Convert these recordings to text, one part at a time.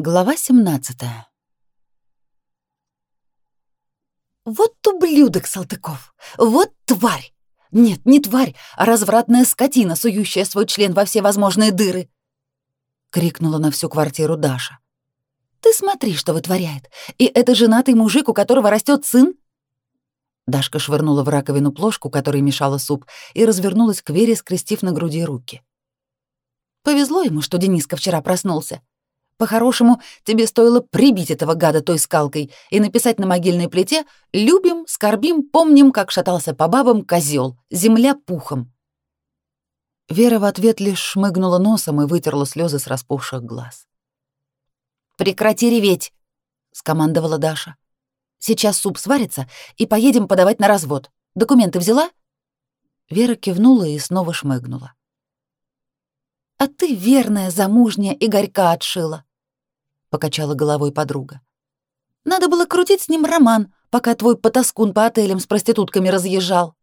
Глава 17 «Вот ублюдок, Салтыков! Вот тварь! Нет, не тварь, а развратная скотина, сующая свой член во все возможные дыры!» — крикнула на всю квартиру Даша. «Ты смотри, что вытворяет! И это женатый мужик, у которого растет сын?» Дашка швырнула в раковину плошку, которой мешала суп, и развернулась к Вере, скрестив на груди руки. «Повезло ему, что Дениска вчера проснулся. По-хорошему, тебе стоило прибить этого гада той скалкой и написать на могильной плите «Любим, скорбим, помним, как шатался по бабам козел, земля пухом». Вера в ответ лишь шмыгнула носом и вытерла слезы с распухших глаз. «Прекрати реветь!» — скомандовала Даша. «Сейчас суп сварится, и поедем подавать на развод. Документы взяла?» Вера кивнула и снова шмыгнула. «А ты, верная, замужняя, и горька отшила покачала головой подруга. Надо было крутить с ним роман, пока твой потаскун по отелям с проститутками разъезжал.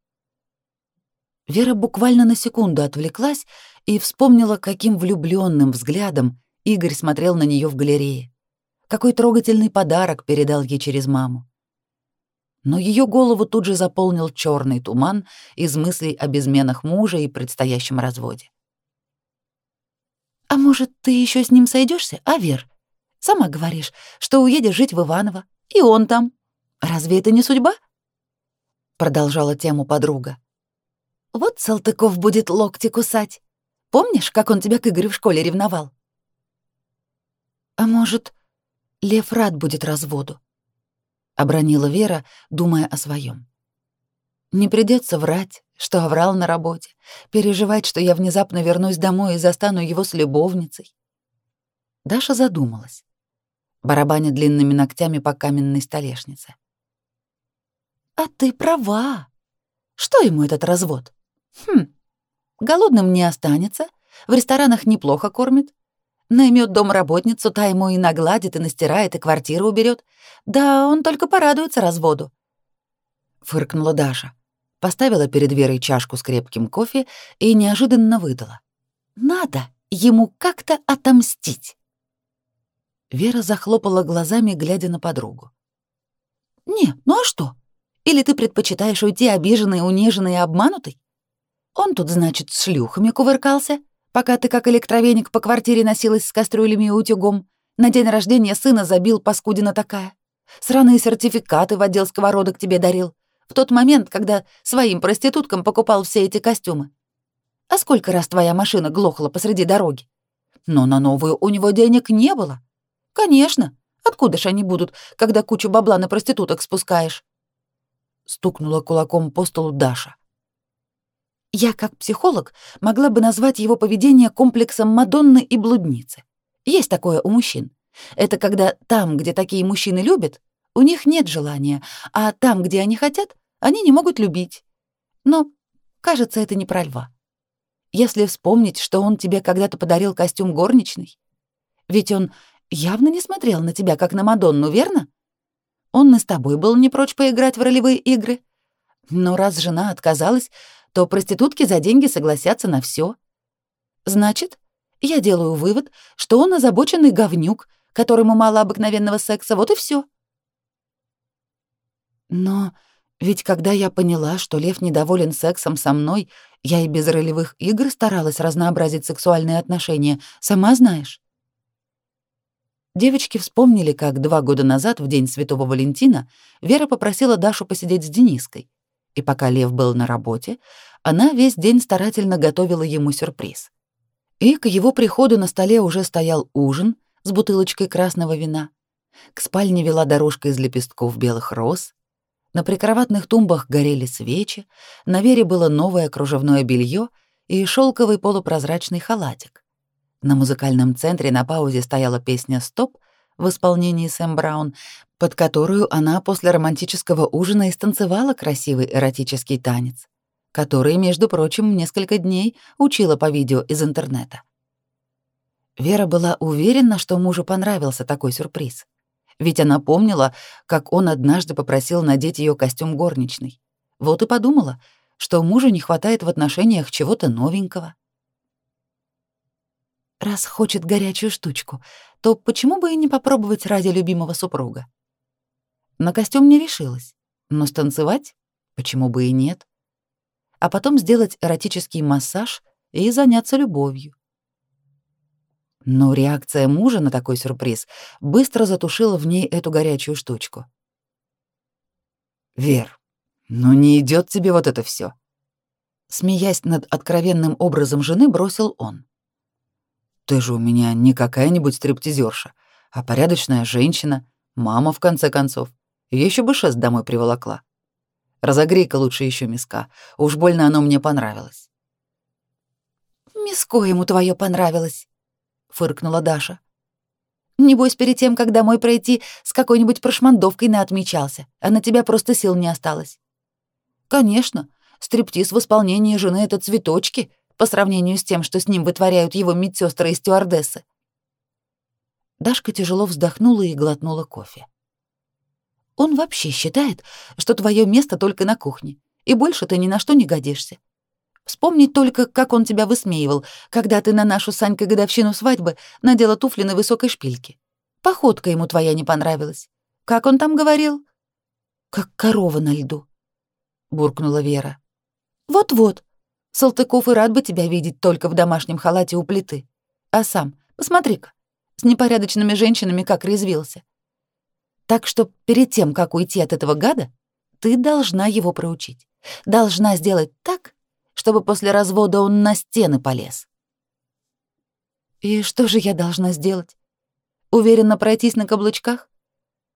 Вера буквально на секунду отвлеклась и вспомнила, каким влюбленным взглядом Игорь смотрел на нее в галерее. Какой трогательный подарок передал ей через маму. Но ее голову тут же заполнил черный туман из мыслей о безменах мужа и предстоящем разводе. «А может, ты еще с ним сойдешься, а, Вер?» Сама говоришь, что уедешь жить в Иваново, и он там. Разве это не судьба? Продолжала тему подруга. Вот Салтыков будет локти кусать. Помнишь, как он тебя к Игорю в школе ревновал? А может, Лев рад будет разводу? Обронила Вера, думая о своем. Не придется врать, что оврал на работе, переживать, что я внезапно вернусь домой и застану его с любовницей. Даша задумалась барабаня длинными ногтями по каменной столешнице. «А ты права. Что ему этот развод? Хм, голодным не останется, в ресторанах неплохо кормит, наймет домработницу, та ему и нагладит, и настирает, и квартиру уберет. Да он только порадуется разводу». Фыркнула Даша, поставила перед Верой чашку с крепким кофе и неожиданно выдала. «Надо ему как-то отомстить». Вера захлопала глазами, глядя на подругу. «Не, ну а что? Или ты предпочитаешь уйти обиженной, униженной и обманутой? Он тут, значит, с шлюхами кувыркался, пока ты как электровеник по квартире носилась с кастрюлями и утюгом. На день рождения сына забил паскудина такая. Сраные сертификаты в отдел сковородок тебе дарил. В тот момент, когда своим проституткам покупал все эти костюмы. А сколько раз твоя машина глохла посреди дороги? Но на новую у него денег не было. Конечно. Откуда ж они будут, когда кучу бабла на проституток спускаешь? Стукнула кулаком по столу Даша. Я, как психолог, могла бы назвать его поведение комплексом Мадонны и блудницы. Есть такое у мужчин. Это когда там, где такие мужчины любят, у них нет желания, а там, где они хотят, они не могут любить. Но, кажется, это не про льва. Если вспомнить, что он тебе когда-то подарил костюм горничной, ведь он явно не смотрел на тебя, как на Мадонну, верно? Он и с тобой был не прочь поиграть в ролевые игры. Но раз жена отказалась, то проститутки за деньги согласятся на все. Значит, я делаю вывод, что он озабоченный говнюк, которому мало обыкновенного секса, вот и все. Но ведь когда я поняла, что Лев недоволен сексом со мной, я и без ролевых игр старалась разнообразить сексуальные отношения, сама знаешь. Девочки вспомнили, как два года назад, в день Святого Валентина, Вера попросила Дашу посидеть с Дениской. И пока Лев был на работе, она весь день старательно готовила ему сюрприз. И к его приходу на столе уже стоял ужин с бутылочкой красного вина. К спальне вела дорожка из лепестков белых роз. На прикроватных тумбах горели свечи, на Вере было новое кружевное белье и шелковый полупрозрачный халатик. На музыкальном центре на паузе стояла песня «Стоп» в исполнении Сэм Браун, под которую она после романтического ужина и станцевала красивый эротический танец, который, между прочим, несколько дней учила по видео из интернета. Вера была уверена, что мужу понравился такой сюрприз. Ведь она помнила, как он однажды попросил надеть ее костюм горничной. Вот и подумала, что мужу не хватает в отношениях чего-то новенького. Раз хочет горячую штучку, то почему бы и не попробовать ради любимого супруга? На костюм не решилась, но станцевать почему бы и нет? А потом сделать эротический массаж и заняться любовью. Но реакция мужа на такой сюрприз быстро затушила в ней эту горячую штучку. «Вер, ну не идет тебе вот это все. Смеясь над откровенным образом жены, бросил он. «Ты же у меня не какая-нибудь стриптизерша, а порядочная женщина, мама, в конце концов. Еще бы шест домой приволокла. Разогрей-ка лучше еще миска, уж больно оно мне понравилось». «Миско ему твое понравилось», — фыркнула Даша. «Небось, перед тем, как домой пройти, с какой-нибудь прошмандовкой наотмечался, а на тебя просто сил не осталось». «Конечно, Стриптиз в исполнении жены — это цветочки по сравнению с тем, что с ним вытворяют его медсестры и стюардессы. Дашка тяжело вздохнула и глотнула кофе. Он вообще считает, что твое место только на кухне, и больше ты ни на что не годишься. Вспомнить только, как он тебя высмеивал, когда ты на нашу Санькой годовщину свадьбы надела туфли на высокой шпильке. Походка ему твоя не понравилась. Как он там говорил? Как корова на льду, буркнула Вера. Вот-вот. Салтыков и рад бы тебя видеть только в домашнем халате у плиты. А сам, посмотри-ка, с непорядочными женщинами как резвился. Так что перед тем, как уйти от этого гада, ты должна его проучить. Должна сделать так, чтобы после развода он на стены полез. И что же я должна сделать? Уверенно пройтись на каблучках?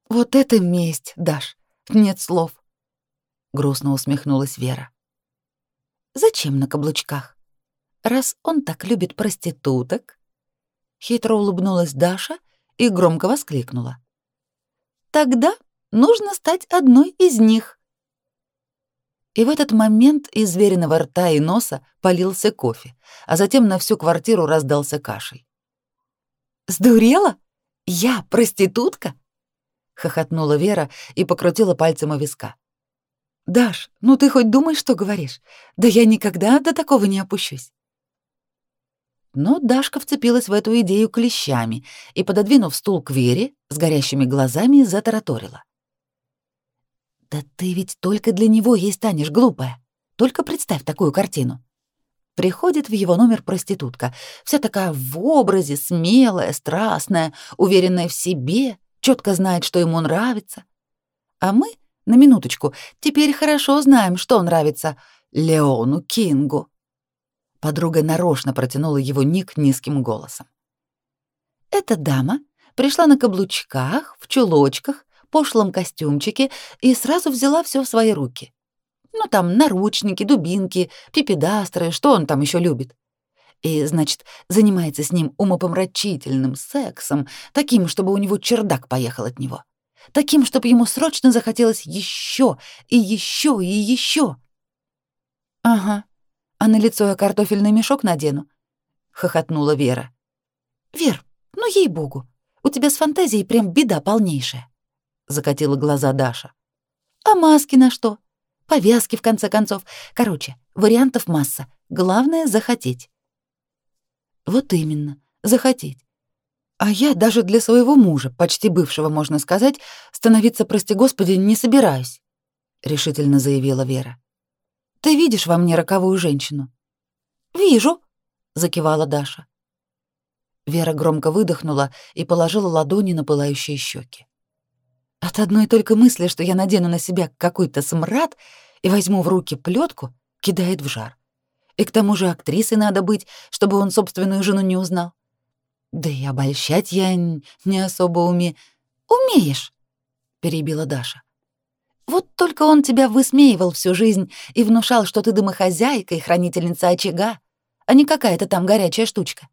Вот это месть, Даш. Нет слов. Грустно усмехнулась Вера. Зачем на каблучках? Раз он так любит проституток? Хитро улыбнулась Даша и громко воскликнула. Тогда нужно стать одной из них. И в этот момент из звериного рта и носа полился кофе, а затем на всю квартиру раздался кашель. «Сдурела? Я проститутка?» — хохотнула Вера и покрутила пальцем у виска. «Даш, ну ты хоть думай, что говоришь. Да я никогда до такого не опущусь». Но Дашка вцепилась в эту идею клещами и, пододвинув стул к Вере, с горящими глазами затараторила. «Да ты ведь только для него ей станешь, глупая. Только представь такую картину. Приходит в его номер проститутка, вся такая в образе, смелая, страстная, уверенная в себе, четко знает, что ему нравится. А мы на минуточку, теперь хорошо знаем, что нравится Леону Кингу. Подруга нарочно протянула его ник низким голосом. Эта дама пришла на каблучках, в чулочках, пошлом костюмчике и сразу взяла все в свои руки. Ну там наручники, дубинки, пипедастры, что он там еще любит. И, значит, занимается с ним умопомрачительным сексом, таким, чтобы у него чердак поехал от него таким, чтобы ему срочно захотелось еще и еще и еще. Ага. А на лицо я картофельный мешок надену, хохотнула Вера. Вер, ну ей-богу, у тебя с фантазией прям беда полнейшая, закатила глаза Даша. А маски на что? Повязки в конце концов. Короче, вариантов масса. Главное захотеть. Вот именно, захотеть. А я даже для своего мужа, почти бывшего, можно сказать, становиться, прости господи, не собираюсь, решительно заявила Вера. Ты видишь во мне роковую женщину? Вижу, закивала Даша. Вера громко выдохнула и положила ладони на пылающие щеки. От одной только мысли, что я надену на себя какой-то смрад и возьму в руки плетку, кидает в жар. И к тому же актрисой надо быть, чтобы он собственную жену не узнал. Да и обольщать я не особо уме... Умеешь, перебила Даша. Вот только он тебя высмеивал всю жизнь и внушал, что ты домохозяйка и хранительница очага, а не какая-то там горячая штучка.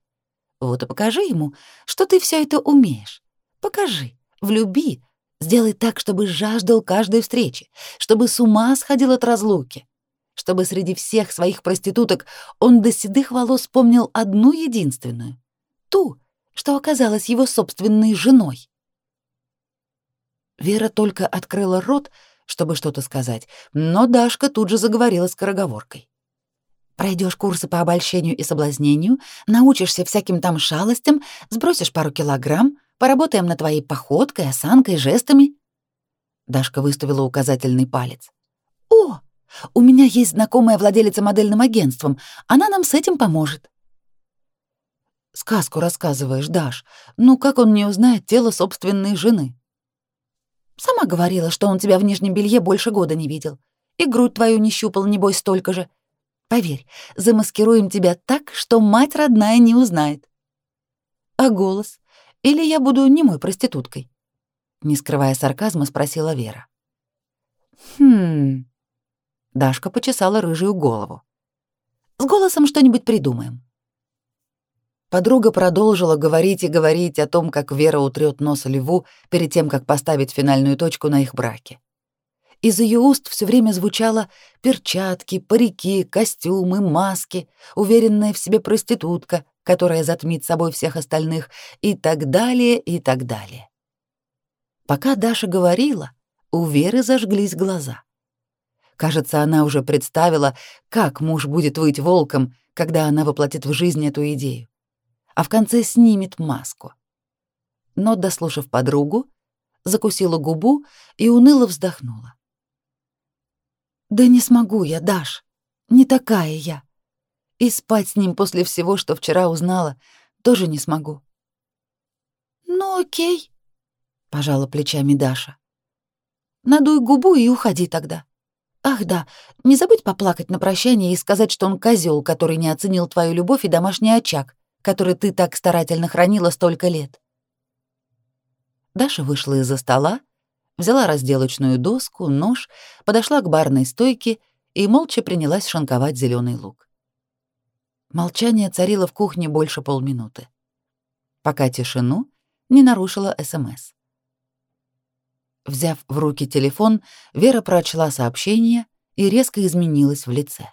Вот и покажи ему, что ты все это умеешь. Покажи, влюби, сделай так, чтобы жаждал каждой встречи, чтобы с ума сходил от разлуки, чтобы среди всех своих проституток он до седых волос помнил одну единственную, ту, что оказалась его собственной женой. Вера только открыла рот, чтобы что-то сказать, но Дашка тут же заговорила скороговоркой. Пройдешь курсы по обольщению и соблазнению, научишься всяким там шалостям, сбросишь пару килограмм, поработаем над твоей походкой, осанкой, жестами». Дашка выставила указательный палец. «О, у меня есть знакомая владелица модельным агентством. Она нам с этим поможет». «Сказку рассказываешь, Даш. Ну как он не узнает тело собственной жены?» «Сама говорила, что он тебя в нижнем белье больше года не видел. И грудь твою не щупал, небось, столько же. Поверь, замаскируем тебя так, что мать родная не узнает. А голос? Или я буду немой проституткой? Не скрывая сарказма, спросила Вера. Хм. Дашка почесала рыжую голову. С голосом что-нибудь придумаем. Подруга продолжила говорить и говорить о том, как Вера утрет нос Льву перед тем, как поставить финальную точку на их браке. Из ее уст все время звучало перчатки, парики, костюмы, маски, уверенная в себе проститутка, которая затмит собой всех остальных, и так далее, и так далее. Пока Даша говорила, у Веры зажглись глаза. Кажется, она уже представила, как муж будет выть волком, когда она воплотит в жизнь эту идею, а в конце снимет маску. Но, дослушав подругу, закусила губу и уныло вздохнула. Да не смогу я, Даш. Не такая я. И спать с ним после всего, что вчера узнала, тоже не смогу. Ну, окей, пожала плечами Даша. Надуй губу и уходи тогда. Ах да, не забудь поплакать на прощание и сказать, что он козел, который не оценил твою любовь и домашний очаг, который ты так старательно хранила столько лет. Даша вышла из-за стола, взяла разделочную доску, нож, подошла к барной стойке и молча принялась шинковать зеленый лук. Молчание царило в кухне больше полминуты, пока тишину не нарушила СМС. Взяв в руки телефон, Вера прочла сообщение и резко изменилась в лице.